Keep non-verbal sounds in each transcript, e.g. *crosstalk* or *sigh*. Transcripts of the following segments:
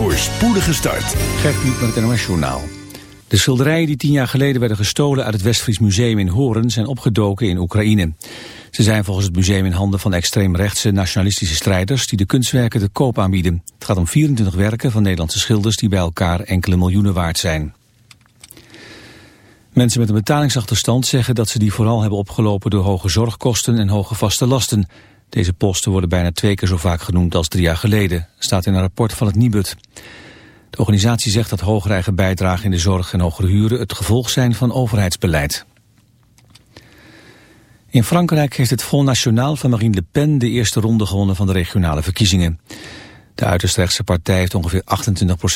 voor spoedige start. Gert Piep met het NOS Journaal. De schilderijen die tien jaar geleden werden gestolen uit het Westfries Museum in Horen zijn opgedoken in Oekraïne. Ze zijn volgens het museum in handen van extreemrechtse nationalistische strijders die de kunstwerken te koop aanbieden. Het gaat om 24 werken van Nederlandse schilders die bij elkaar enkele miljoenen waard zijn. Mensen met een betalingsachterstand zeggen dat ze die vooral hebben opgelopen door hoge zorgkosten en hoge vaste lasten. Deze posten worden bijna twee keer zo vaak genoemd als drie jaar geleden, staat in een rapport van het Nibud. De organisatie zegt dat hogere eigen bijdragen in de zorg en hogere huren het gevolg zijn van overheidsbeleid. In Frankrijk heeft het Front National van Marine Le Pen de eerste ronde gewonnen van de regionale verkiezingen. De uiterst rechtse partij heeft ongeveer 28%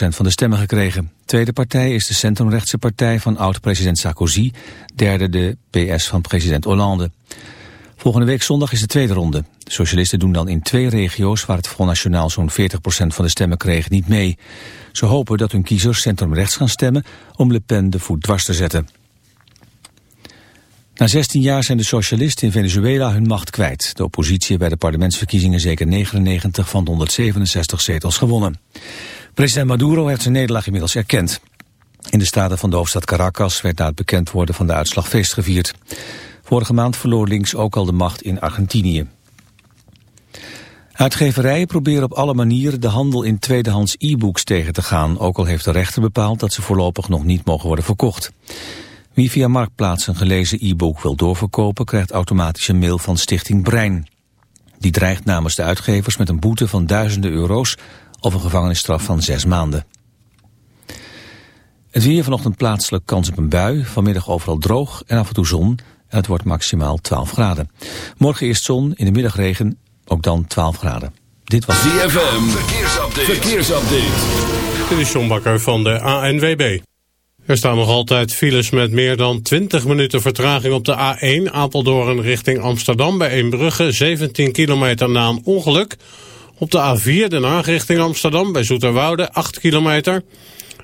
van de stemmen gekregen. Tweede partij is de centrumrechtse partij van oud-president Sarkozy. Derde de PS van president Hollande. Volgende week zondag is de tweede ronde. De socialisten doen dan in twee regio's waar het Front National zo'n 40% van de stemmen kreeg niet mee. Ze hopen dat hun kiezers centrumrechts gaan stemmen om Le Pen de voet dwars te zetten. Na 16 jaar zijn de socialisten in Venezuela hun macht kwijt. De oppositie bij de parlementsverkiezingen zeker 99 van de 167 zetels gewonnen. President Maduro heeft zijn nederlaag inmiddels erkend. In de staten van de hoofdstad Caracas werd na het bekend worden van de uitslag feest gevierd. Vorige maand verloor links ook al de macht in Argentinië. Uitgeverijen proberen op alle manieren de handel in tweedehands e-books tegen te gaan, ook al heeft de rechter bepaald dat ze voorlopig nog niet mogen worden verkocht. Wie via Marktplaats een gelezen e-book wil doorverkopen... krijgt automatisch een mail van Stichting Brein. Die dreigt namens de uitgevers met een boete van duizenden euro's... of een gevangenisstraf van zes maanden. Het weer vanochtend plaatselijk kans op een bui. Vanmiddag overal droog en af en toe zon. Het wordt maximaal 12 graden. Morgen eerst zon, in de middag regen, ook dan 12 graden. Dit was ZFM. Verkeersupdate. Verkeersupdate. Dit is John Bakker van de ANWB. Er staan nog altijd files met meer dan 20 minuten vertraging op de A1 Apeldoorn richting Amsterdam bij Eembrugge, 17 kilometer na een ongeluk. Op de A4 Den Haag richting Amsterdam bij Zoeterwoude, 8 kilometer.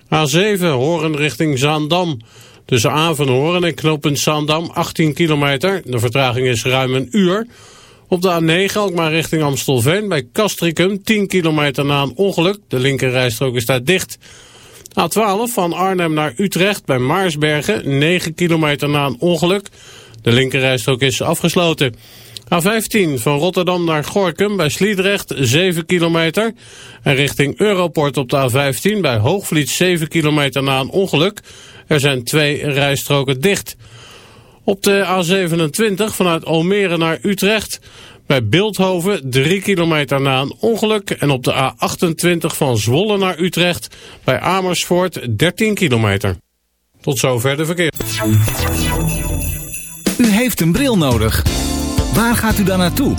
A7 Horen richting Zaandam. Tussen Avenhoorn en knooppunt Zaandam, 18 kilometer. De vertraging is ruim een uur. Op de A9 ook maar richting Amstelveen bij Castricum, 10 kilometer na een ongeluk. De linkerrijstrook is daar dicht. A12 van Arnhem naar Utrecht bij Maarsbergen, 9 kilometer na een ongeluk. De linkerrijstrook is afgesloten. A15 van Rotterdam naar Gorkum bij Sliedrecht, 7 kilometer. En richting Europort op de A15 bij Hoogvliet, 7 kilometer na een ongeluk. Er zijn twee rijstroken dicht. Op de A27 vanuit Almere naar Utrecht bij Beeldhoven 3 kilometer na een ongeluk. En op de A28 van Zwolle naar Utrecht bij Amersfoort 13 kilometer. Tot zover de verkeer. U heeft een bril nodig. Waar gaat u dan naartoe?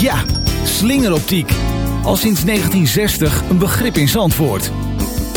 Ja, slingeroptiek. Al sinds 1960 een begrip in Zandvoort.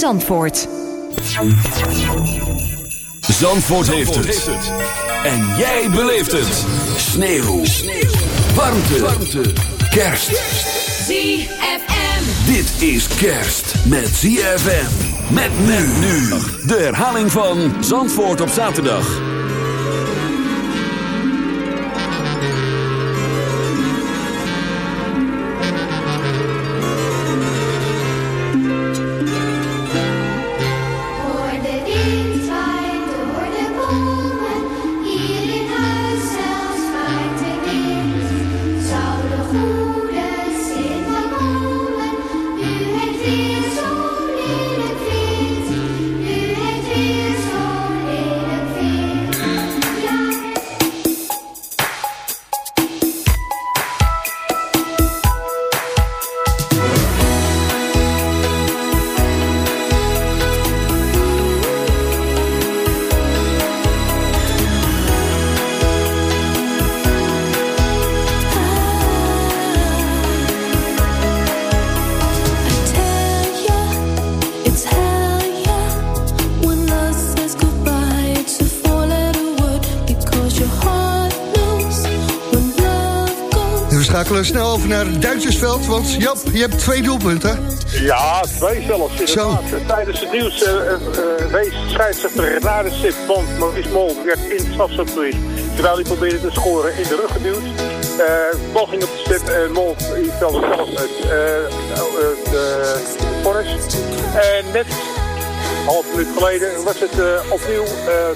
Zandvoort. Zandvoort, heeft, het. En jij beleeft het. Sneeuw. Sneeuw. Warmte. Warmte. Kerst. ZFM. Dit is kerst met ZFM. Met men nu. De herhaling van Zandvoort op zaterdag. Schakelen snel over naar Duitsersveld. Want Jap, je hebt twee doelpunten. Ja, twee zelfs. Zo. Tijdens het nieuws uh, uh, wees scheidsrechter naar de stip. Want Maurice Mol werd in het strafschopgebied. Terwijl hij probeerde te scoren in de rug geduwd. Uh, bal ging op de stip en Mol stelde zelf het, de vonnis. En net half minuut geleden was het opnieuw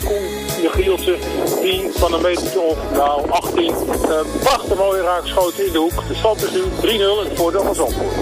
Koen de Gieltje die van een meter of nou 18 uh, prachtig mooi raak schoot in de hoek. De stand is nu 3-0 in het voordeel van Zandvoort.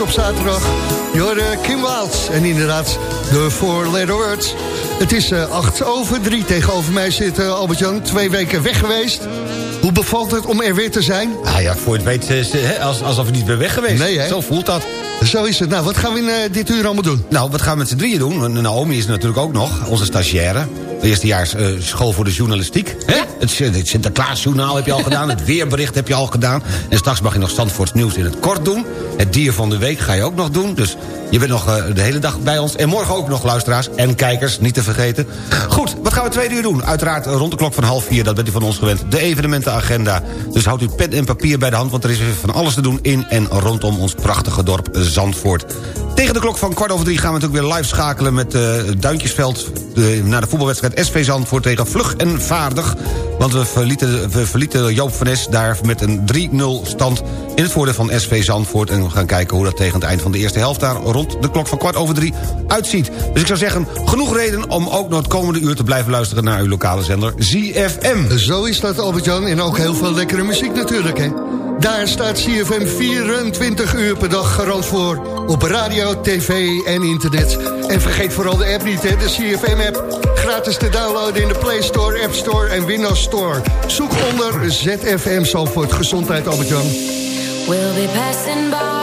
op zaterdag. Jorde Kim Waals En inderdaad, de Four Letter Words. Het is eh, 8 over 3. Tegenover mij zit eh, Albert-Jan. Twee weken weg geweest. Hoe bevalt het om er weer te zijn? Nou ja, voor het weet eh, alsof ik niet ben weg geweest. Nee. Zo voelt dat. Zo is het. Nou, wat gaan we in dit uur allemaal doen? Nou, wat gaan we met z'n drieën doen? Naomi is natuurlijk ook nog, onze stagiaire. Eerstejaars uh, school voor de journalistiek. Hè? Het, het Sinterklaasjournaal heb je al gedaan. Het *laughs* weerbericht heb je al gedaan. En straks mag je nog Zandvoorts nieuws in het kort doen. Het dier van de week ga je ook nog doen. Dus je bent nog uh, de hele dag bij ons. En morgen ook nog luisteraars en kijkers, niet te vergeten. Goed, wat gaan we twee uur doen? Uiteraard rond de klok van half vier, dat bent u van ons gewend. De evenementenagenda. Dus houdt u pen en papier bij de hand... want er is weer van alles te doen in en rondom ons prachtige dorp Zandvoort. Tegen de klok van kwart over drie gaan we natuurlijk weer live schakelen... met uh, Duintjesveld naar de voetbalwedstrijd SV Zandvoort tegen Vlug en Vaardig. Want we verlieten, we Joop van Es daar met een 3-0 stand... in het voordeel van SV Zandvoort. En we gaan kijken hoe dat tegen het eind van de eerste helft... daar rond de klok van kwart over drie uitziet. Dus ik zou zeggen, genoeg reden om ook nog het komende uur... te blijven luisteren naar uw lokale zender ZFM. Zo is dat, Albert-Jan. En ook heel veel lekkere muziek natuurlijk, hè? Daar staat CFM 24 uur per dag garant voor. Op radio, tv en internet. En vergeet vooral de app niet, hè? de CFM-app. Gratis te downloaden in de Play Store, App Store en Windows Store. Zoek onder ZFM Zalvoort. Gezondheid, Albert-Jan. We'll be passing by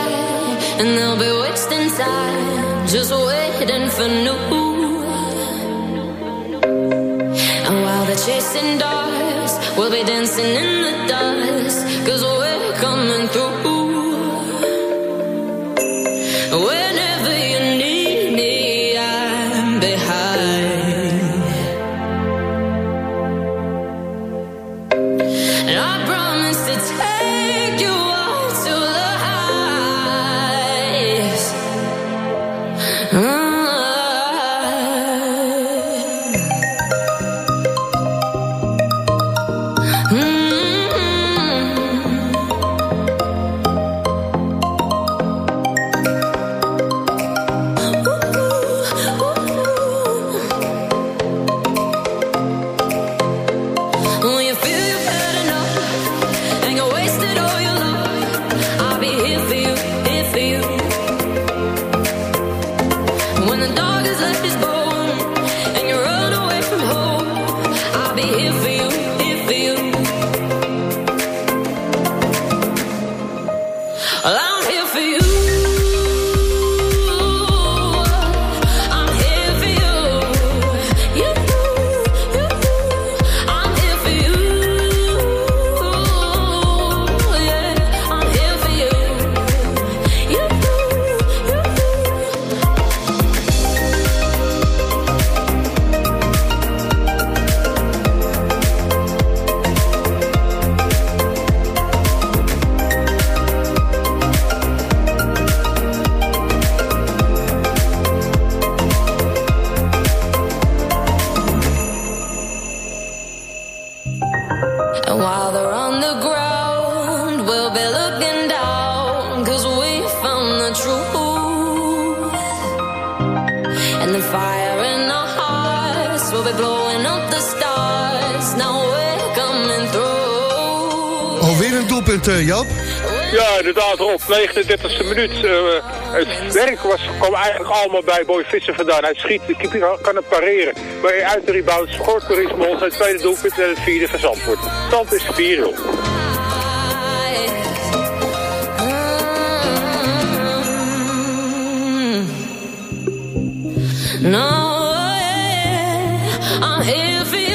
And they'll be wasting time Just waiting for new And while they're chasing dogs We'll be dancing in the dust Cause tú 39e minuut. Eh, het werk was, kwam eigenlijk allemaal bij Boy Visser vandaan. Hij schiet, de keeper kan het pareren. Maar uit de rebound scoort Maurice Mol zijn tweede doelpunt en het vierde van Zandvoort. Stand is 4-0. No, I'm here for you.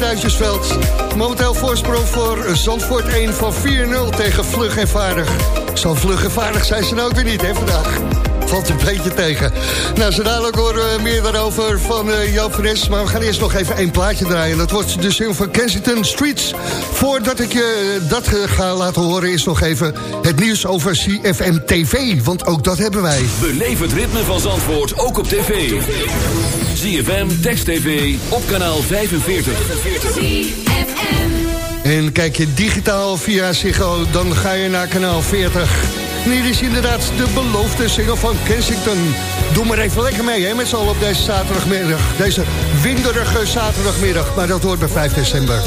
Duitsersveld. Momenteel voorsprong voor Zandvoort 1 van 4-0 tegen Vlug en Vaardig. Zo vlug en vaardig zijn ze nou ook weer niet, hè, vandaag. Valt een beetje tegen. Nou, zo dadelijk horen we meer daarover van uh, Joop van Es. Maar we gaan eerst nog even één plaatje draaien. Dat wordt de zin van Kensington Streets. Voordat ik je dat eh, ga laten horen... is nog even het nieuws over CFM TV. Want ook dat hebben wij. Beleef het ritme van Zandvoort ook op tv. ZFM, Text TV, op kanaal 45. En kijk je digitaal via Ziggo, dan ga je naar kanaal 40. En hier is inderdaad de beloofde single van Kensington. Doe maar even lekker mee hè, met z'n allen op deze zaterdagmiddag. Deze winderige zaterdagmiddag, maar dat hoort bij 5 december.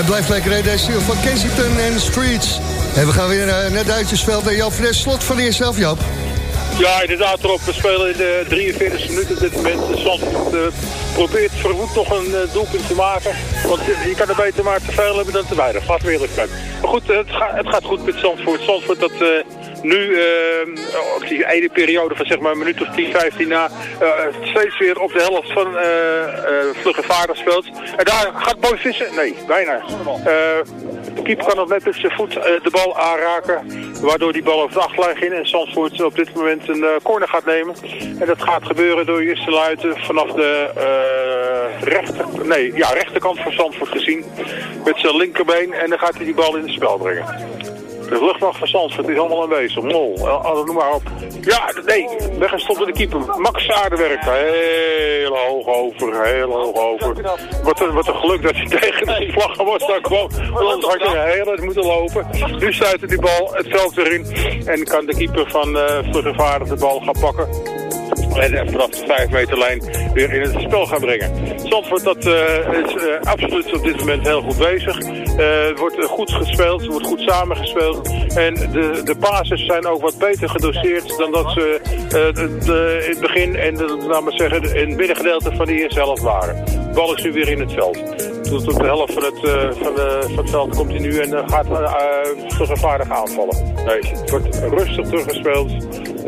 Het blijft lekker, hè, deze van Kensington en Streets. En we gaan weer naar, naar Duitsersveld en Joop Fres. Slot van eerst zelf, Joop. Ja, inderdaad, Rob. We spelen in de 43e minuut op dit moment. Zandvoort uh, probeert verwoed nog een eh, doelpunt te maken. Want eh, je kan er beter maar te veel hebben dan te weinig. Laten we eerlijk zijn. Maar goed, eh, het, gaat het gaat goed met Zandvoort. Zandvoort dat, eh, Nu, op die ene periode van zeg maar een minuut of 10, 15 na, eh, steeds weer op de helft van eh eh Vlugge Vaardig speelt. En daar gaat Boy vissen? Nee, bijna. De keeper kan nog net met zijn voet de bal aanraken, waardoor die bal over de achterlijn ging en Zandvoort op dit moment een corner gaat nemen. En dat gaat gebeuren door Justin Luiten vanaf de rechter, nee, ja, rechterkant van Zandvoort gezien, met zijn linkerbeen en dan gaat hij die bal in het spel brengen. De luchtmacht van Zandvoort is allemaal aanwezig. Mol, eh, alles noem maar op. Ja, nee, weggestopt de keeper. Max Aardewerk, heel hoog over, heel hoog over. Wat een, wat een geluk dat hij *laughs* tegen de vlaggen was daar kwam. Want anders had je heel erg moeten lopen. Nu stuitte die bal het veld weer in. En kan de keeper van uh, Vluggevaardig de bal gaan pakken. En eh, vanaf de 5 meter lijn weer in het spel gaan brengen. Zandvoort dat, eh, is eh, absoluut op dit moment heel goed bezig. Eh, het wordt eh, goed gespeeld, het wordt goed samengespeeld. En de, de bases zijn ook wat beter gedoseerd dan dat ze eh, in het begin en de, laat maar zeggen, in het middengedeelte van de eerste helft waren. De bal is nu weer in het veld. Tot op de helft van het, eh, van, de, van het veld komt hij nu en eh, gaat gevaardig aanvallen. Nee, het wordt rustig teruggespeeld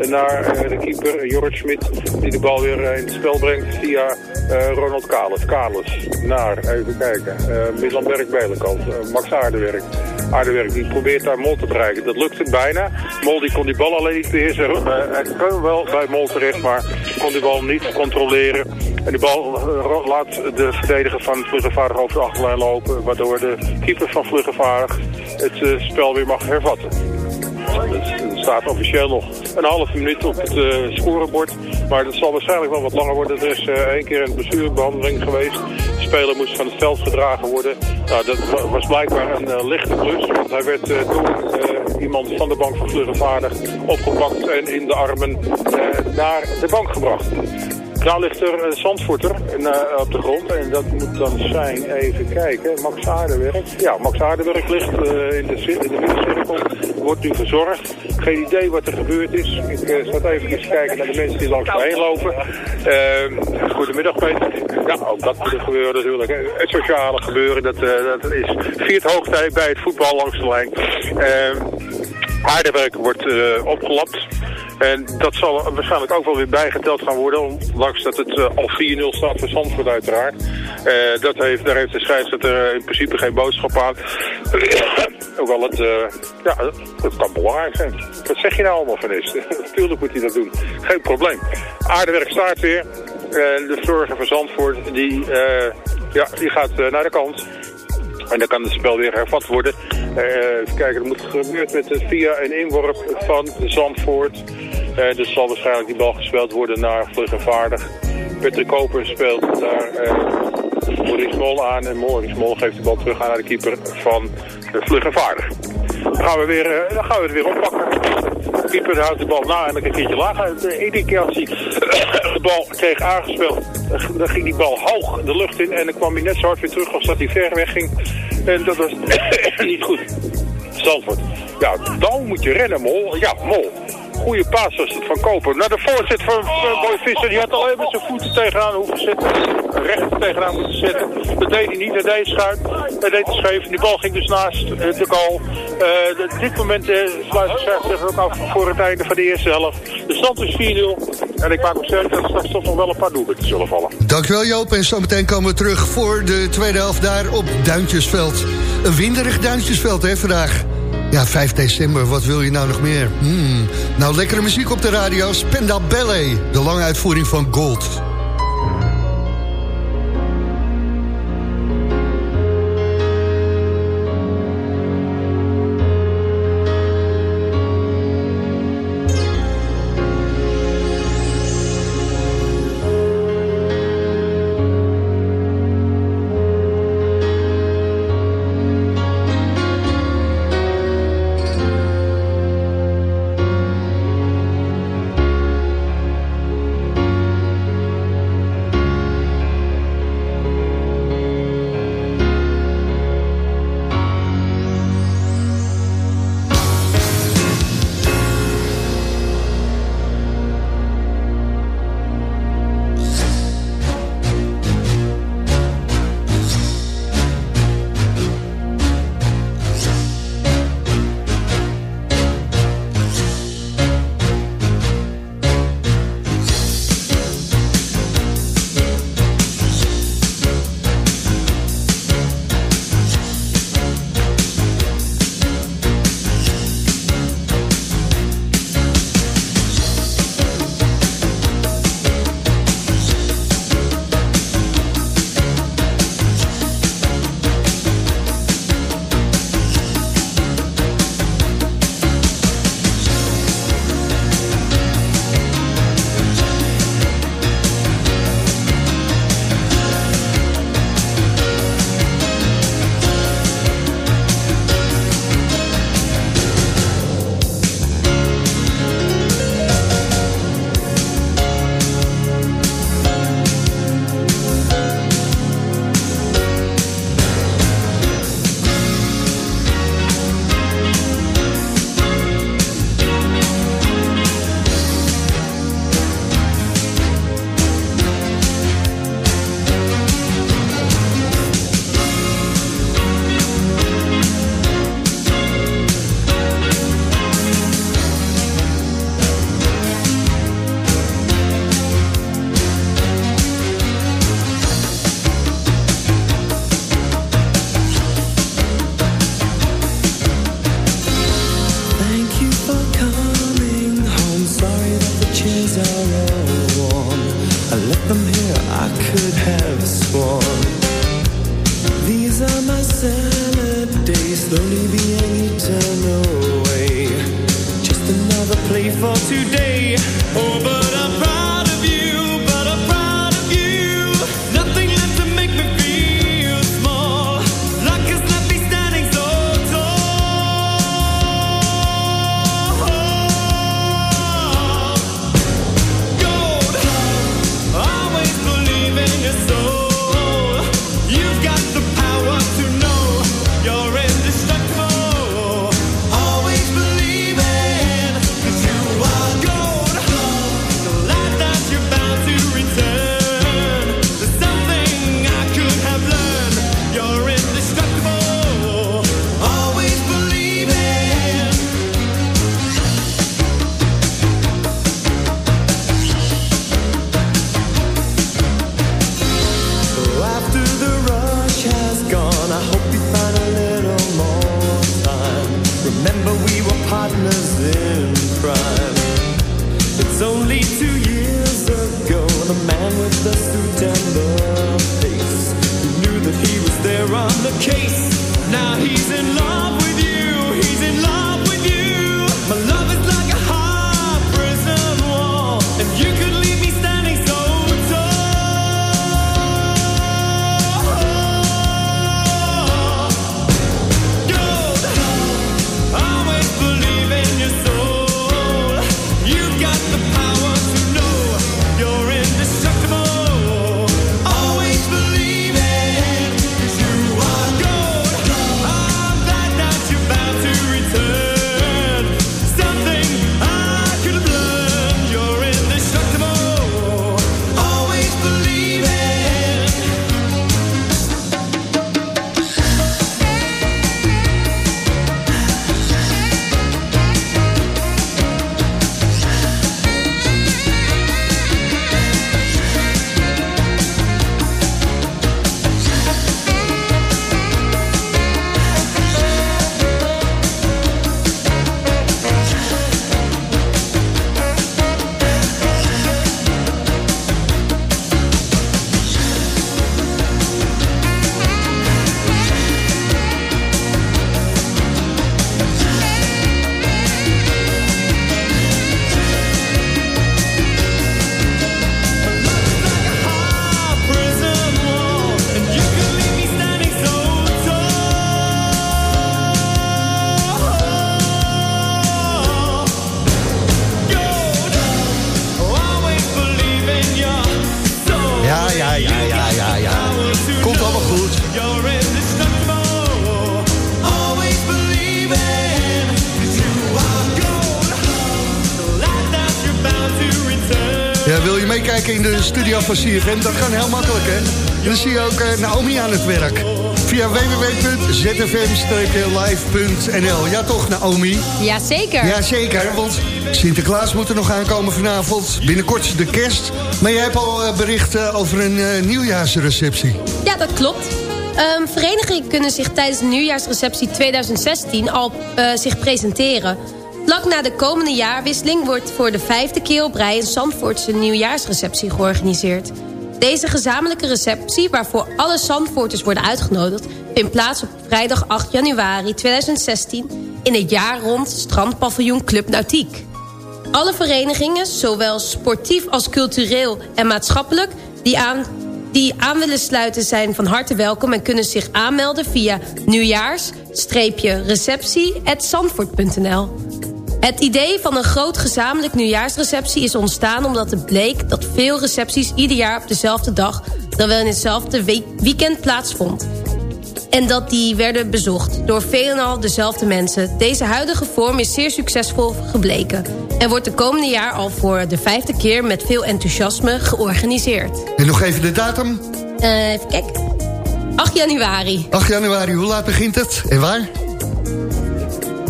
naar eh, de keeper Jorrit Schmidt. Die de bal weer eh, in het spel brengt via eh, Ronald Kalis. Kalis naar, even kijken, Middelberg Belenkamp. eh, Max Aardewerk. Aardewerk die probeert daar Mol te bereiken. Dat lukt hem bijna. Mol die kon die bal alleen niet beheersen. Eh, hij kan wel bij Mol terecht, maar kon die bal niet controleren. En die bal laat de verdediger van Vluggevaardig over de achterlijn lopen. Waardoor de keeper van Vluggevaardig het eh, spel weer mag hervatten. Er staat officieel nog een halve minuut op het eh, scorebord. Maar dat zal waarschijnlijk wel wat langer worden. Er is eh, één keer een blessurebehandeling geweest. De speler moest van het veld gedragen worden. Nou, dat wa- was blijkbaar een lichte klus. Want hij werd door iemand van de bank van Vluggenvaardig opgepakt en in de armen naar de bank gebracht. Daar ligt er een eh, op de grond. En dat moet dan zijn, even kijken, Max Aardewerk. Ja, Max Aardewerk ligt eh, in de, cir- in de middencirkel. Wordt nu verzorgd. Geen idee wat er gebeurd is. Ik uh, zat even kijken naar de mensen die langs me heen lopen. Eh, goedemiddag Peter. Ja, ook dat moet er gebeuren natuurlijk. Het sociale gebeuren, dat, eh, dat is viert hoogtijd bij het voetbal langs de lijn. Eh, Aardewerk wordt eh, opgelapt. En dat zal waarschijnlijk ook wel weer bijgeteld gaan worden, ondanks dat het eh, al 4-0 staat voor Zandvoort uiteraard. Eh, dat heeft, daar heeft de scheidsrechter in principe geen boodschap aan. *coughs* Hoewel het, eh, ja, het kan belangrijk zijn. Wat zeg je nou allemaal van is? *laughs* Natuurlijk moet hij dat doen. Geen probleem. Aardewerk staat weer. De verzorger van Zandvoort, die, eh, ja, die gaat eh, naar de kant. En dan kan het spel weer hervat worden. Eh, kijken, dat moet gebeurd met de via een inworp van Zandvoort. Eh, dus zal waarschijnlijk die bal gespeeld worden naar Vlug en Vaardig. Patrick Koper speelt daar eh Maurice Mol aan. En Maurice Mol geeft de bal terug aan de keeper van eh, Vlug en Vaardig. Dan gaan we, weer, eh, dan gaan we het weer oppakken. De keeper houdt de bal na en dan een keertje. De iedere keer als hij de bal kreeg aangespeeld, dan ging die bal hoog de lucht in. En dan kwam hij net zo hard weer terug als dat hij ver weg ging. En dat was *laughs* niet goed. Zandvoort. Ja, dan moet je rennen, Mol. Ja, Mol. Goeie paas was het van Koper. Naar de voorzet van, van Boy Visser. Die had alleen met zijn voeten tegenaan hoeven zetten. Recht tegenaan moeten zetten. Dat deed hij niet. Hij deed schuin. Hij deed scheef. Die bal ging dus naast eh, de goal. Eh, op dit moment uh, sluit de scheidsrechter ook af voor het einde van de eerste helft. De stand is 4-0. En ik maak me sterk dat er straks toch nog wel een paar doelpunten zullen vallen. Dankjewel Joop. En zometeen komen we terug voor de tweede helft daar op Duintjesveld. Een winderig Duintjesveld hè vandaag. Ja, 5 december, wat wil je nou nog meer? Hmm. Nou, lekkere muziek op de radio. Spenda Ballet, de lange uitvoering van Gold. Van CFM? Dat kan heel makkelijk, hè? En dan zie je ook eh, Naomi aan het werk. Via www.zfm-live.nl. Ja toch, Naomi? Jazeker. Ja, zeker, want Sinterklaas moet er nog aankomen vanavond. Binnenkort de kerst. Maar je hebt al eh, bericht eh, over een nieuwjaarsreceptie. Ja, dat klopt. Ehm, verenigingen kunnen zich tijdens de nieuwjaarsreceptie 2016 al zich presenteren. Vlak na de komende jaarwisseling wordt voor de vijfde keer op rij... een Zandvoortse nieuwjaarsreceptie georganiseerd. Deze gezamenlijke receptie, waarvoor alle Zandvoorters worden uitgenodigd... vindt plaats op vrijdag 8 januari 2016... in het jaar rond strandpaviljoen Club Nautiek. Alle verenigingen, zowel sportief als cultureel en maatschappelijk... die aan, die aan willen sluiten zijn van harte welkom... en kunnen zich aanmelden via nieuwjaars-receptie.zandvoort.nl. Het idee van een groot gezamenlijk nieuwjaarsreceptie is ontstaan... omdat het bleek dat veel recepties ieder jaar op dezelfde dag... dan wel in hetzelfde we- weekend plaatsvond en dat die werden bezocht door veelal dezelfde mensen. Deze huidige vorm is zeer succesvol gebleken... en wordt de komende jaar al voor de vijfde keer met veel enthousiasme georganiseerd. En nog even de datum. Eh, even kijken. 8 januari. 8 januari, hoe laat begint het? En waar?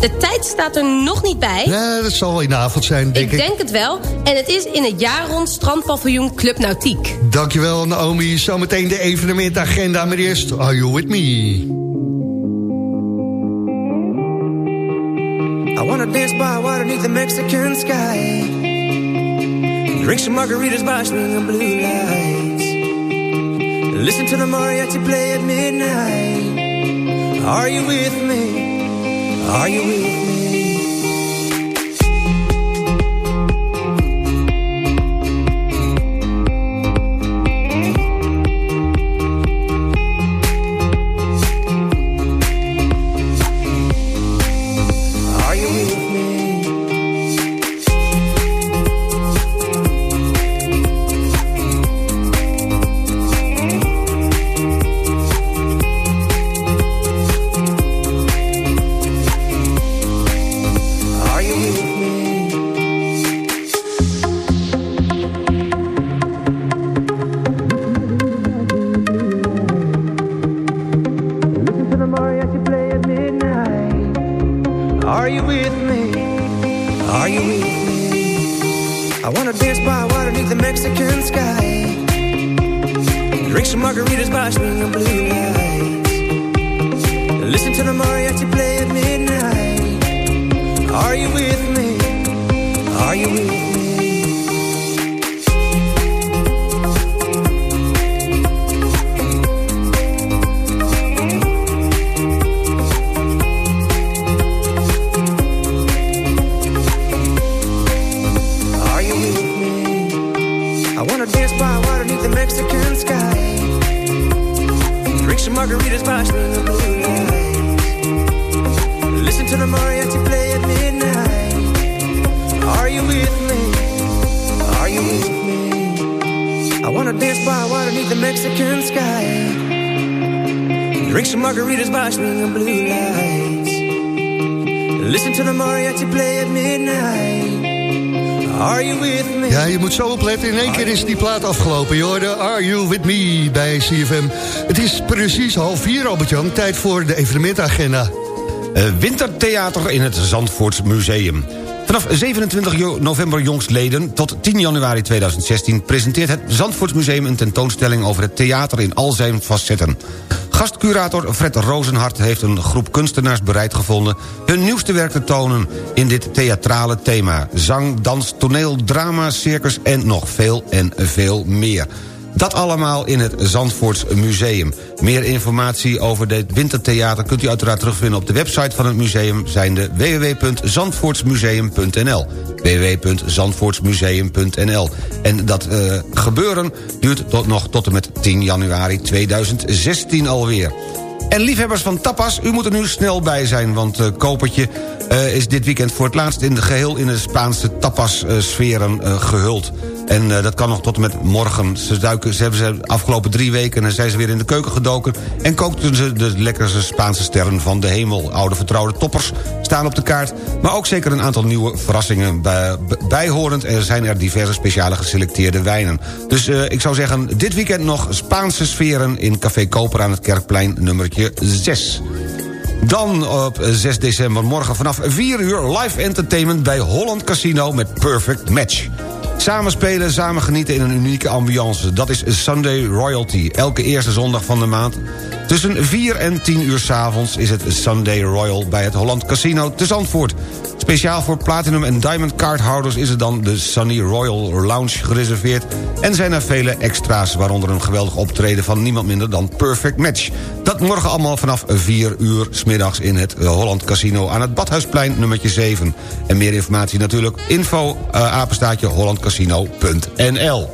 De tijd staat er nog niet bij. Ja, dat zal wel in de avond zijn, denk ik ik. denk het wel. En het is in het jaar rond strandpaviljoen Club Nautiek. Dankjewel, Naomi. Zometeen de evenementagenda, maar eerst Are You With Me? I wanna dance by water beneath the Mexican sky. Drink some margaritas by swinging blue lights. Listen to the mariachi play at midnight. Are you with me? Are you with me? In één keer is die plaat afgelopen. Je hoorde Are You With Me bij CFM. Het is precies half vier, Albert-Jan. Tijd voor de evenementagenda. Eh, wintertheater in het Zandvoorts Museum. Vanaf 27 jo- november jongstleden tot 10 januari 2016... presenteert het Zandvoortsmuseum een tentoonstelling... over het theater in al zijn facetten. Gastcurator Fred Rozenhart heeft een groep kunstenaars bereid gevonden... hun nieuwste werk te tonen in dit theatrale thema. Zang, dans, toneel, drama, circus en nog veel en veel meer. Dat allemaal in het Zandvoorts Museum. Meer informatie over dit wintertheater kunt u uiteraard terugvinden op de website van het museum... zijnde www.zandvoortsmuseum.nl www.zandvoortsmuseum.nl En dat eh, gebeuren duurt tot, nog tot en met 10 januari 2016 alweer. En liefhebbers van tapas, u moet er nu snel bij zijn... want uh, Kopertje eh, is dit weekend voor het laatst in de geheel... in de Spaanse tapas-sferen eh, gehuld. En eh, dat kan nog tot en met morgen. Ze, duiken, hebben ze afgelopen drie weken... en zijn ze weer in de keuken gedoken... en kookten ze de lekkerste Spaanse sterren van de hemel. Oude vertrouwde toppers staan op de kaart... maar ook zeker een aantal nieuwe verrassingen bij, bijhorend. Er zijn er diverse speciale geselecteerde wijnen. Dus uh, ik zou zeggen, dit weekend nog Spaanse sferen... in Café Koper aan het Kerkplein nummertje 6. Dan op 6 december morgen vanaf 4 uur live entertainment bij Holland Casino met Perfect Match. Samen spelen, samen genieten in een unieke ambiance. Dat is Sunday Royalty. Elke eerste zondag van de maand. Tussen 4 en 10 uur s'avonds is het Sunday Royal bij het Holland Casino te Zandvoort. Speciaal voor Platinum en Diamond cardhouders is er dan de Sunny Royal Lounge gereserveerd... en zijn er vele extra's, waaronder een geweldig optreden van niemand minder dan Perfect Match. Dat morgen allemaal vanaf 4 uur smiddags in het Holland Casino aan het Badhuisplein nummertje 7. En meer informatie natuurlijk info uh, apenstaatje hollandcasino.nl.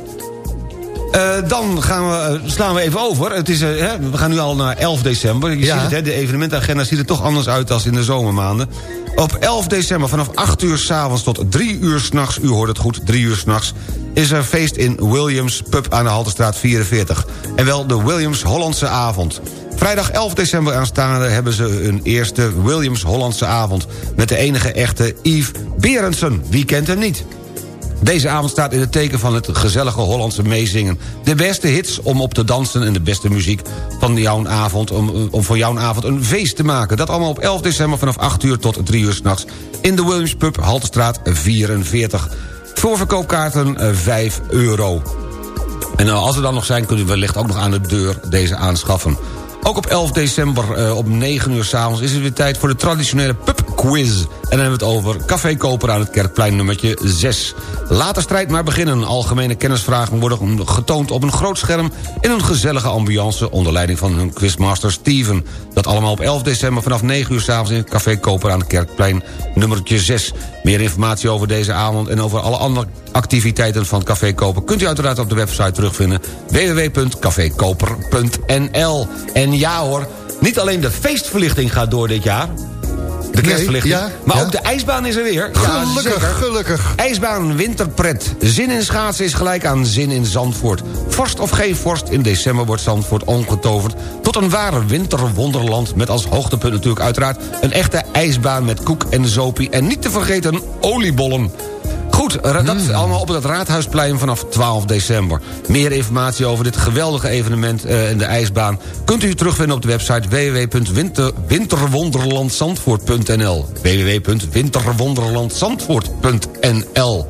Uh, dan gaan we, uh, slaan we even over. Het is, uh, hè, we gaan nu al naar 11 december. Je Ja. ziet het, hè, de evenementagenda ziet er toch anders uit dan in de zomermaanden. Op 11 december vanaf 8 uur s'avonds tot 3 uur s'nachts... u hoort het goed, 3 uur s'nachts... is er feest in Williams Pub aan de Haltestraat 44. En wel de Williams Hollandse Avond. Vrijdag 11 december aanstaande hebben ze hun eerste Williams Hollandse Avond... met de enige echte Yves Berendsen. Wie kent hem niet? Deze avond staat in het teken van het gezellige Hollandse meezingen. De beste hits om op te dansen en de beste muziek van jouw avond... om, om van jouw avond een feest te maken. Dat allemaal op 11 december vanaf 8 uur tot 3 uur s'nachts... in de Williams Pub, Haltestraat 44. Voorverkoopkaarten eh, 5 euro. En eh, als er dan nog zijn, kunt u wellicht ook nog aan de deur deze aanschaffen. Ook op 11 december uh, om 9 uur s'avonds is het weer tijd voor de traditionele pub quiz. En dan hebben we het over Café Koper aan het Kerkplein nummertje 6. Laat de strijd maar beginnen. Algemene kennisvragen worden getoond op een groot scherm... in een gezellige ambiance onder leiding van hun quizmaster Steven. Dat allemaal op 11 december vanaf 9 uur s'avonds... in Café Koper aan het Kerkplein nummertje 6. Meer informatie over deze avond en over alle andere activiteiten van Café Koper... kunt u uiteraard op de website terugvinden www.cafekoper.nl. En ja hoor, niet alleen de feestverlichting gaat door dit jaar... De Nee, kerstverlichting. ja, maar ja. ook de ijsbaan is er weer. Gelukkig, zeker. gelukkig. IJsbaan Winterpret. Zin in schaatsen is gelijk aan zin in Zandvoort. Vorst of geen vorst, in december wordt Zandvoort omgetoverd... tot een ware winterwonderland... met als hoogtepunt natuurlijk uiteraard... een echte ijsbaan met koek en zopie... en niet te vergeten oliebollen. Goed, dat is allemaal op het Raadhuisplein vanaf 12 december. Meer informatie over dit geweldige evenement eh, in de ijsbaan... kunt u terugvinden op de website www.winterwonderlandzandvoort.nl www.winterwonderlandzandvoort.nl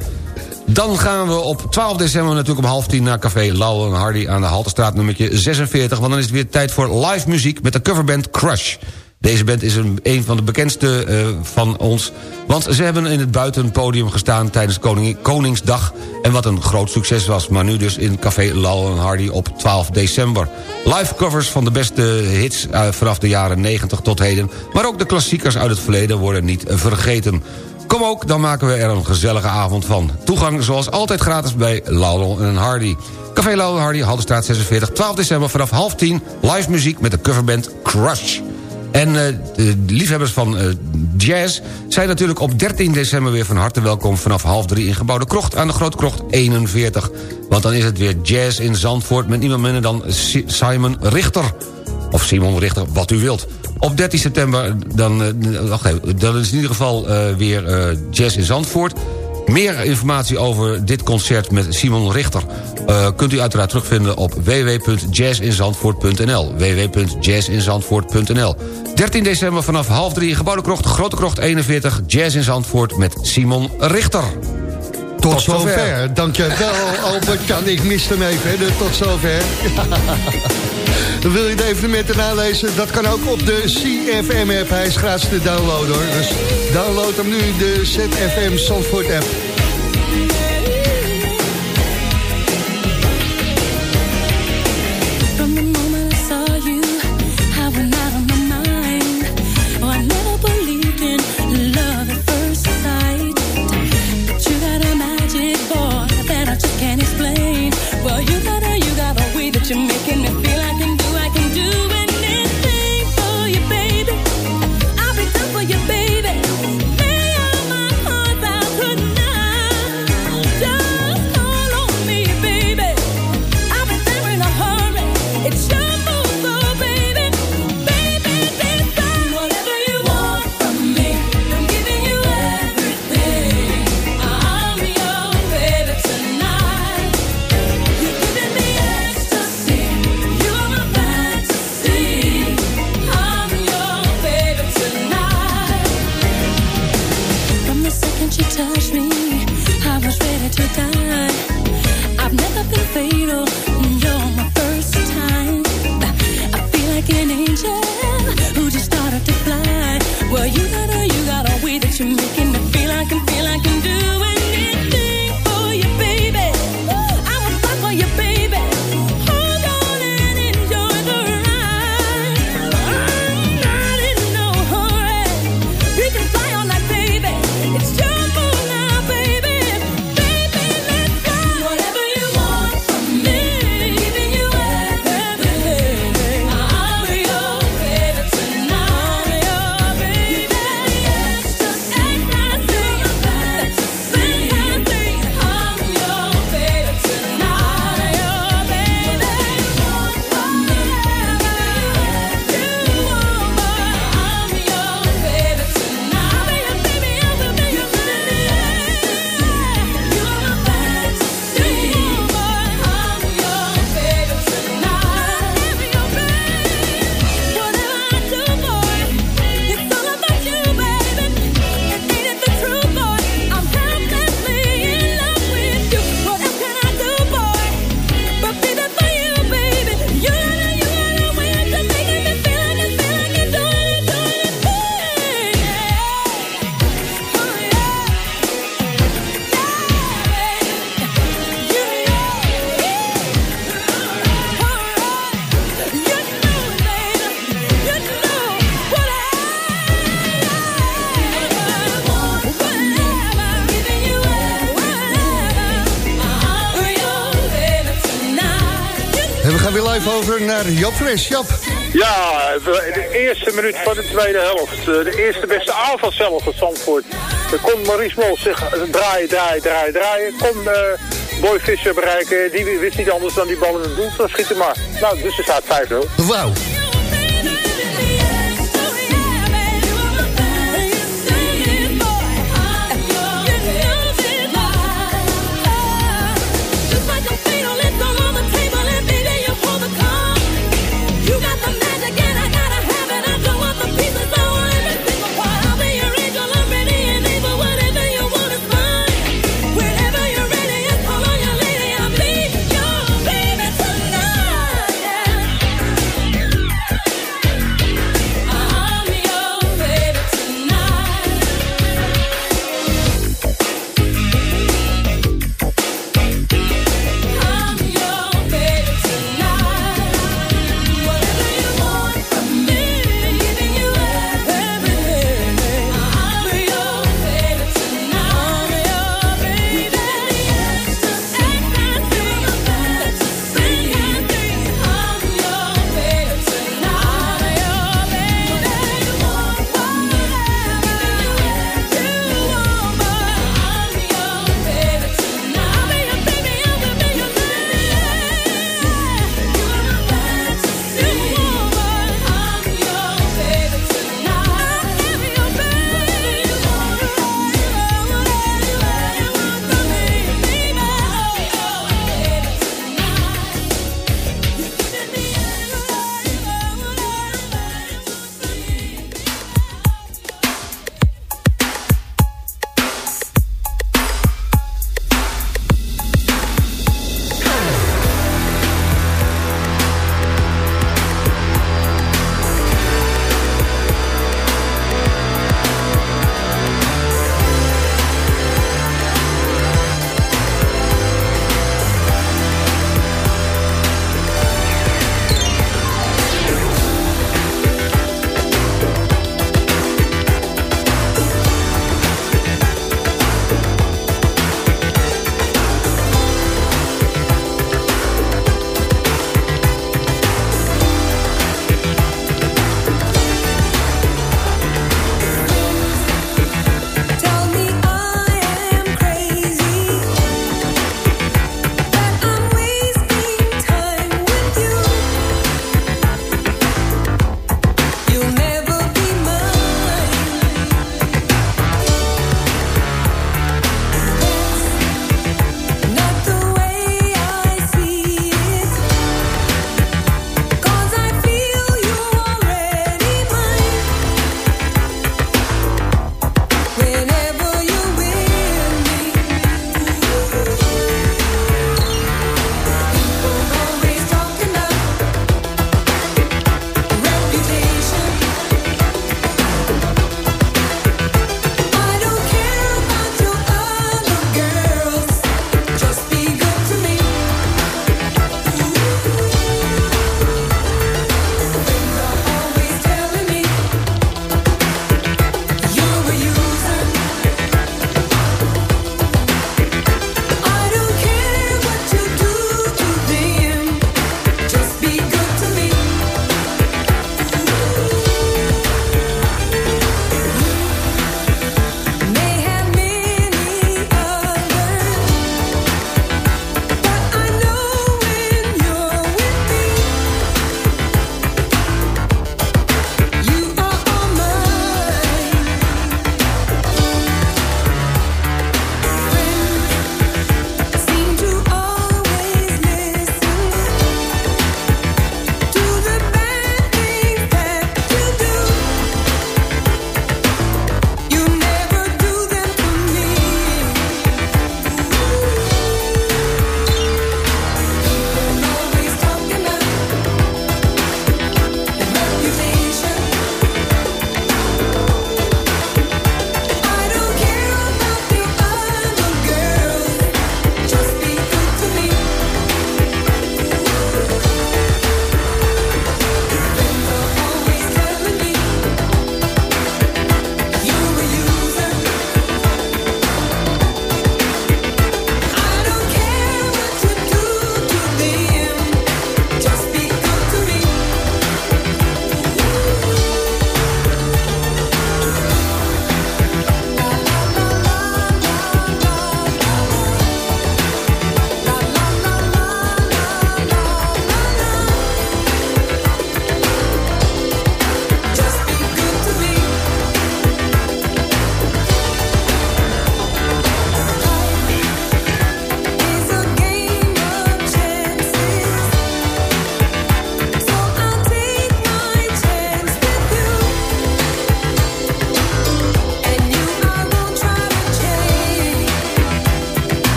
dan gaan we op 12 december natuurlijk om half tien naar Café Lauw en Hardy aan de Haltestraat nummertje 46. Want dan is het weer tijd voor live muziek met de coverband Crush. Deze band is een, een van de bekendste eh, van ons. Want ze hebben in het buitenpodium gestaan tijdens Koning, Koningsdag. En wat een groot succes was. Maar nu dus in Café en Hardy op 12 december. Live covers van de beste hits eh, vanaf de jaren 90 tot heden. Maar ook de klassiekers uit het verleden worden niet vergeten. Kom ook, dan maken we er een gezellige avond van. Toegang zoals altijd gratis bij Laurel en Hardy. Café Laurel en Hardy, Haldenstraat 46, 12 december vanaf half 10. Live muziek met de coverband Crush. En eh, de liefhebbers van eh, jazz zijn natuurlijk op 13 december weer van harte welkom... vanaf half drie in Gebouwde Krocht aan de Grote Krocht 41. Want dan is het weer jazz in Zandvoort met niemand minder dan Si- Simon Richter. Of Simon Richter, wat u wilt. Op 13 september dan, eh, wacht even, dan is in ieder geval weer jazz in Zandvoort. Meer informatie over dit concert met Simon Richter... eh, kunt u uiteraard terugvinden op www.jazzinzandvoort.nl www.jazzinzandvoort.nl 13 december vanaf half drie Gebouwde Krocht, Grote Krocht 41... Jazz in Zandvoort met Simon Richter. Tot, Tot zover. zover. Dankjewel, *laughs* Albert. Kan ik mist hem even, de tot zover. *laughs* Dan wil je de evenementen nalezen? Dat kan ook op de CFM-app. Hij is gratis te downloaden, hoor. Dus download hem nu, de ZFM Zandvoort-app. Jap. Ja, de eerste minuut van de tweede helft. Eh, De eerste beste aanval zelf van Zandvoort. Dan kon Maurice Mol zich draaien, draaien, draaien, draaien. Kon eh, Boy Fischer bereiken. Die wist niet anders dan die bal in het doel te schieten. Maar, nou, dus er staat 5-0. Wauw.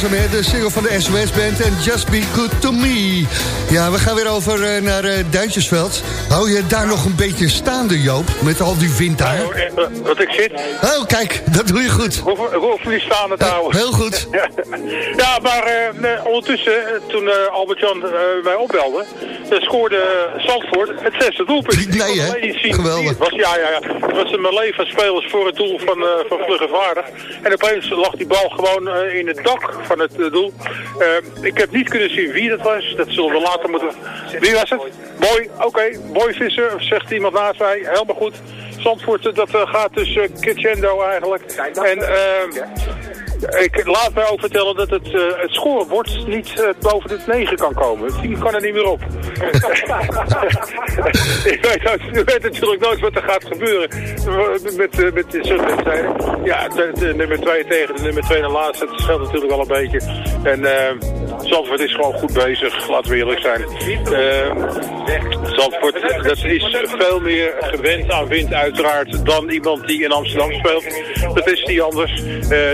Was hem, hè, de single van de SOS Band en Just Be Good To Me. Ja, we gaan weer over eh, naar eh, Duitsersveld. Hou je daar nog een beetje staande, Joop, met al die wind daar? Wat ik zit. Oh, kijk, dat doe je goed. Hoeveel hoeveel die staan het houden? Heel goed. *laughs* Ja, maar eh, ondertussen, eh, toen eh, Albert-Jan eh, mij opbelde, eh, scoorde Zandvoort het zesde doelpunt. *laughs* Nee, hè? Geweldig. Was, ja, ja, ja. Het was een melee van spelers voor het doel van, eh van Vlugge Vaardig. En opeens lag die bal gewoon eh, in het dak van het eh, doel. Eh, ik heb niet kunnen zien wie dat was. Dat zullen we later moeten... Wie was het? Boy, oké. Boy Visser, zegt iemand naast mij. Helemaal goed. Zandvoort, dat eh, gaat dus uh, Kitchendo eigenlijk. En eh, ik laat mij ook vertellen dat het, eh, het scorebord niet eh, boven de 9 kan komen. 10 kan er niet meer op. *laughs* ik, weet, ik weet natuurlijk nooit wat er gaat gebeuren met, eh, met wedstrijden. Ja, de, de nummer 2 tegen de nummer 2 en laatste, het scheelt natuurlijk wel een beetje. En Zandvoort is gewoon goed bezig, laten we eerlijk zijn. Zandvoort, dat is veel meer gewend aan wind uiteraard dan iemand die in Amsterdam speelt. Dat is niet anders.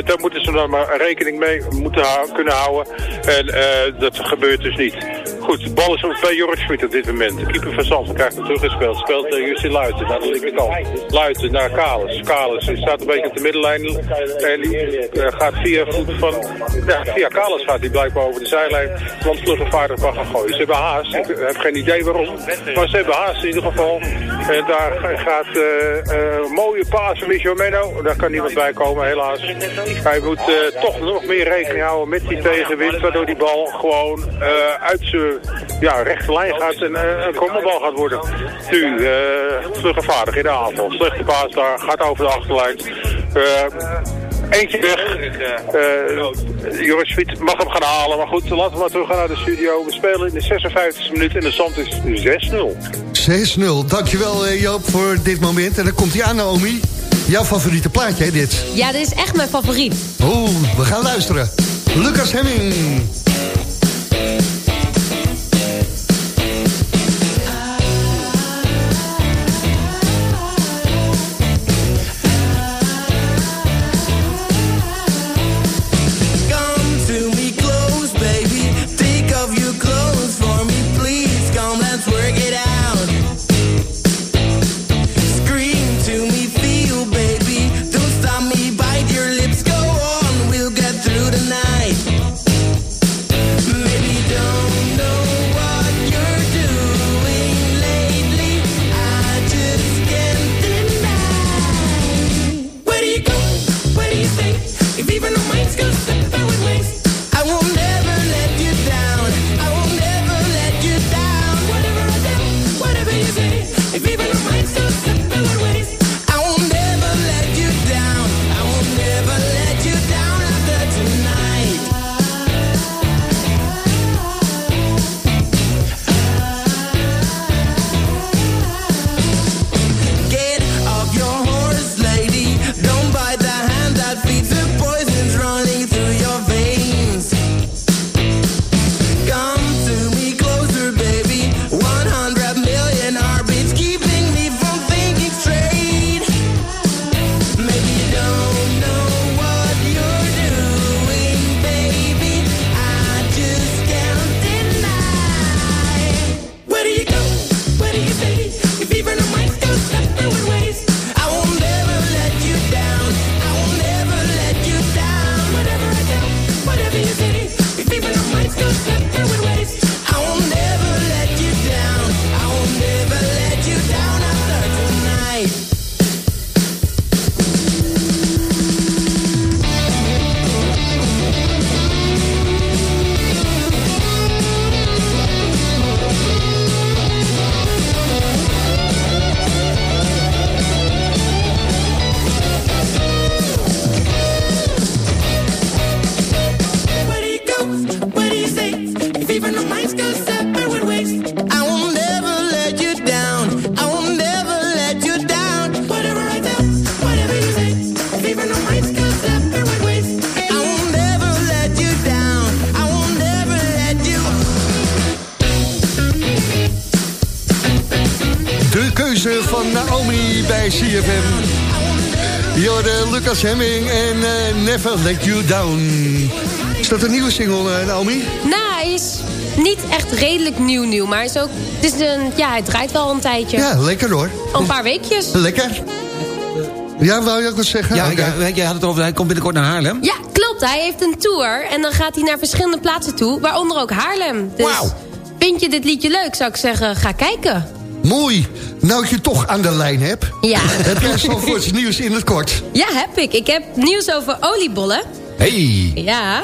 Daar moeten ze dan maar rekening mee moeten kunnen houden. En eh, dat gebeurt dus niet. Goed, de bal is op bij Jorrit Schmid op dit moment. De keeper van Zandvoort krijgt hem teruggespeeld. Speelt uh, Justin Luiten naar de linkerkant. Luiten naar Kalis. Kalis staat een beetje op de middenlijn. En die eh, gaat via voet van... Ja, via Kalis gaat hij blijkbaar over de zijlijn. Want vluggenvaardig mag gaan gooien. Ze hebben haast. Ik heb geen idee waarom. Maar ze hebben haast in ieder geval. En daar gaat eh eh, mooie paas van Michel Menno. Daar kan niemand bij komen helaas. Hij moet eh, toch nog meer rekening houden met die tegenwind. Waardoor die bal gewoon eh, uit ja, rechte lijn gaat en eh, een kommerbal gaat worden. Nu, eh vluggenvaardig in de aanval. Slechte paas daar. Gaat over de achterlijn. Eh, Eentje weg. Eh Joris Schmid mag hem gaan halen. Maar goed, laten we maar terug gaan naar de studio. We spelen in de 56e minuut en de stand is 6-0. 6-0. Dankjewel eh, Joop voor dit moment. En dan komt hij aan, Naomi. Jouw favoriete plaatje, hè, dit? Ja, dit is echt mijn favoriet. Oeh, we gaan luisteren. Lucas Hemming. Let's go De keuze van Naomi bij CFM. Jorde Lucas Hemming en eh, Never Let You Down. Is dat een nieuwe single, eh, Naomi? Nou, hij is niet echt redelijk nieuw nieuw, maar hij is ook, het is een, ja, hij draait wel een tijdje. Ja, lekker hoor. Al een paar weekjes. Lekker. Ja, wou je ook wat zeggen? Ja, jij had het over, hij komt binnenkort naar Haarlem. Ja, klopt. Hij heeft een tour en dan gaat hij naar verschillende plaatsen toe, waaronder ook Haarlem. Dus Wauw. vind je dit liedje leuk, zou ik zeggen, ga kijken. Mooi. Nou ik je toch aan de lijn heb. Ja. *laughs* Heb jij Zandvoorts nieuws in het kort? Ja, heb ik. Ik heb nieuws over oliebollen. Hey. Ja.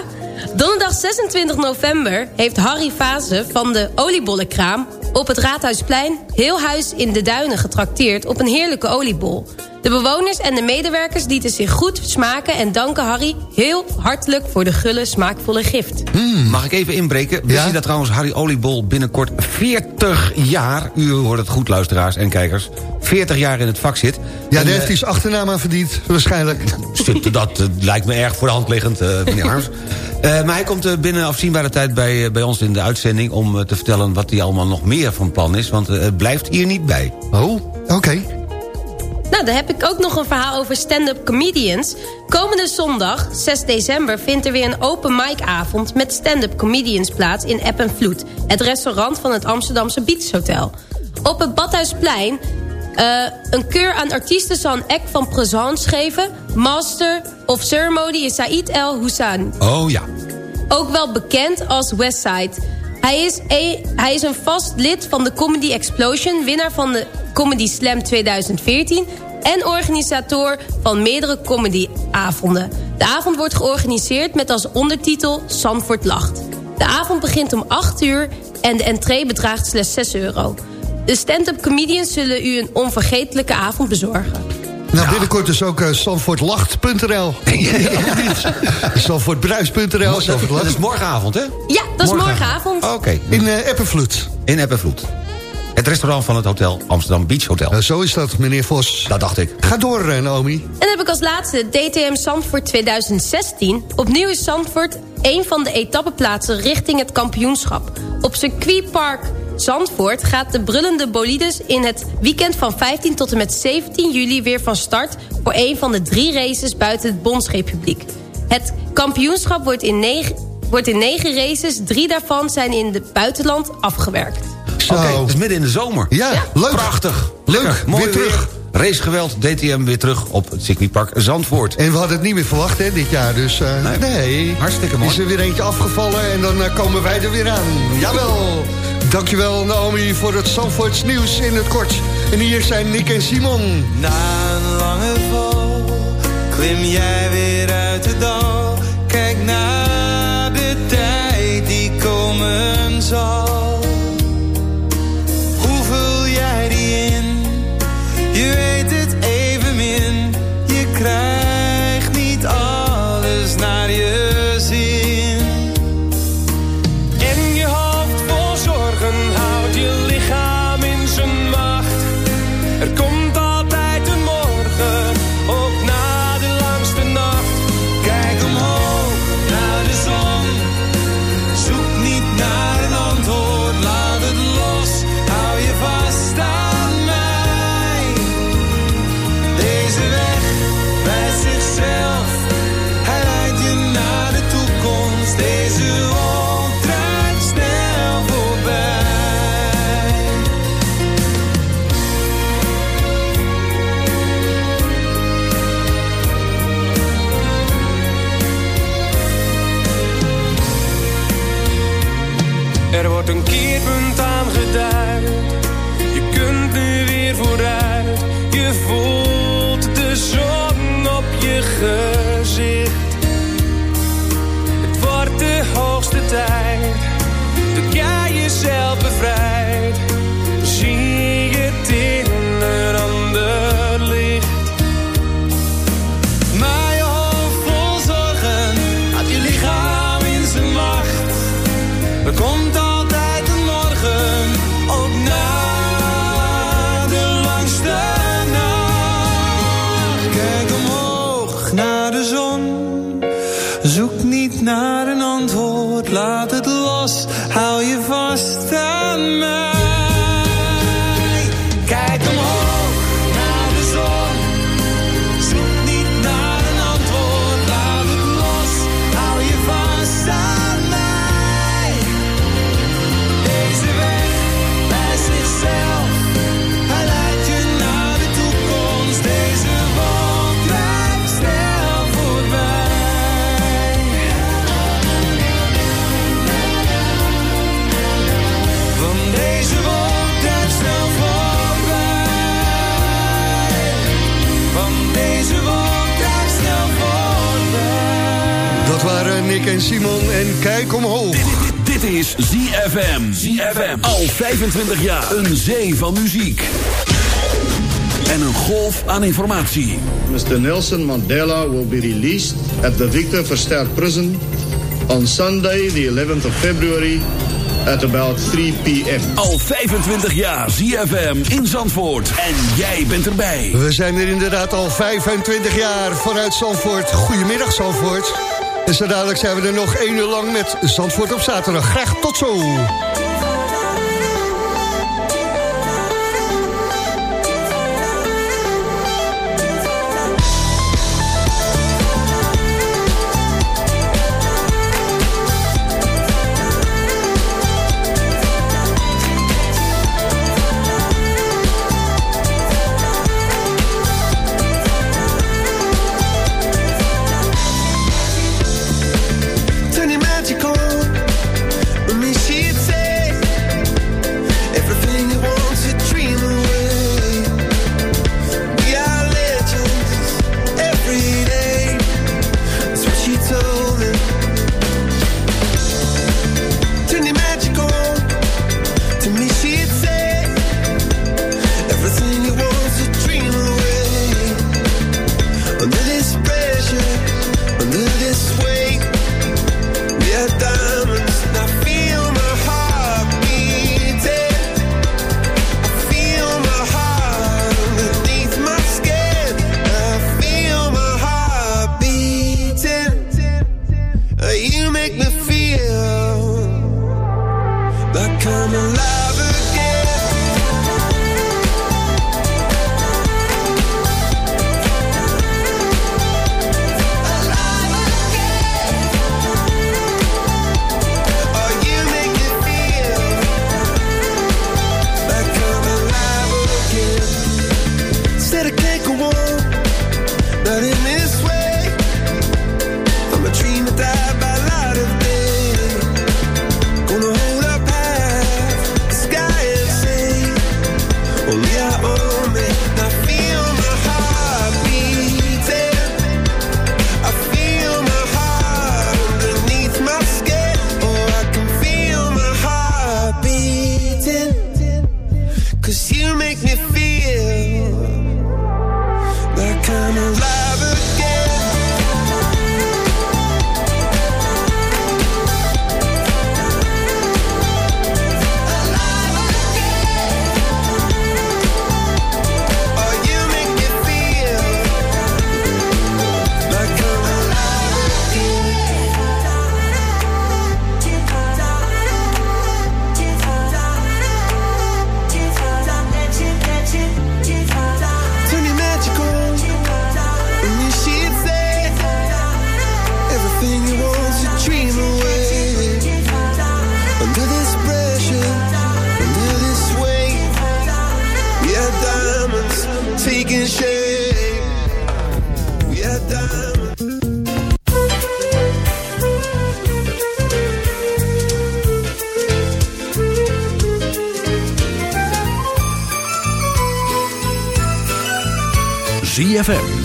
Donderdag 26 november heeft Harry Fase van de oliebollenkraam... op het Raadhuisplein heel huis in de duinen getrakteerd op een heerlijke oliebol. De bewoners en de medewerkers lieten zich goed smaken... en danken Harry heel hartelijk voor de gulle smaakvolle gift. Mag ik even inbreken? Wist Ja? je dat trouwens Harry Oliebol binnenkort 40 jaar... u hoort het goed luisteraars en kijkers... 40 jaar in het vak zit. Ja, En, daar eh, heeft hij zijn achternaam aan verdiend, waarschijnlijk. *laughs* Dat eh, lijkt me erg voor de hand liggend, eh, meneer Harms. *laughs* Eh, maar hij komt eh, binnen afzienbare tijd bij, eh, bij ons in de uitzending... om eh, te vertellen wat hij allemaal nog meer van plan is. Want eh, het blijft hier niet bij. Oh, oké. Nou, dan heb ik ook nog een verhaal over stand-up comedians. Komende zondag, 6 december, vindt er weer een open mic avond... met stand-up comedians plaats in App en Vloed. Het restaurant van het Amsterdamse Beach Hotel. Op het Badhuisplein eh, een keur aan artiesten zal een act van présence geven. Master of Ceremony is Said El Hussein. Oh ja. Ook wel bekend als Westside. Hij is, een, hij is een vast lid van de Comedy Explosion... winnaar van de Comedy Slam 2014... en organisator van meerdere comedyavonden. De avond wordt georganiseerd met als ondertitel Zandvoort Lacht. De avond begint om 8 uur en de entree bedraagt slechts 6 euro. De stand-up comedians zullen u een onvergetelijke avond bezorgen. Nou, binnenkort dus ook uh, Zandvoortlacht.nl. *laughs* Zandvoortbruis.nl. Dat is morgenavond, hè? Ja, dat is morgenavond. Oké. In uh, Eppenvloed. In Eppenvloed. Het restaurant van het hotel Amsterdam Beach Hotel. Uh, zo is dat, meneer Vos. Dat dacht ik. Ga door, uh, Naomi. En dan heb ik als laatste DTM Zandvoort 2016. Opnieuw is Zandvoort een van de etappeplaatsen richting het kampioenschap. Op circuitpark Zandvoort gaat de brullende bolides in het weekend van 15 tot en met 17 juli weer van start... voor een van de drie races buiten het Bondsrepubliek. Het kampioenschap wordt in negen, wordt in negen races, drie daarvan zijn in het buitenland afgewerkt. Oké, okay, het is midden in de zomer. Ja, ja. leuk. Prachtig. Leuk, Lekker. Mooi weer terug. Racegeweld, DTM weer terug op het circuitpark Zandvoort. En we hadden het niet meer verwacht hè, dit jaar, dus uh, nee. nee. Hartstikke mooi. Is er weer eentje afgevallen en dan uh, komen wij er weer aan. Jawel. Dankjewel Naomi voor het Zandvoorts nieuws in het kort. En hier zijn Nick en Simon. Na een lange val klim jij weer uit de dal. Kijk naar de tijd die komen zal. Van Nick en Simon en kijk omhoog. Dit is ZFM. ZFM. Al 25 jaar. Een zee van muziek. En een golf aan informatie. Mr. Nelson Mandela will be released at the Victor Verster Prison on Sunday, the 11th of February, at about 3 p.m. Al 25 jaar ZFM in Zandvoort. En jij bent erbij. We zijn er inderdaad al 25 jaar vanuit Zandvoort. Goedemiddag Zandvoort. En zo dadelijk zijn we er nog één uur lang met Zandvoort op zaterdag. Graag tot zo.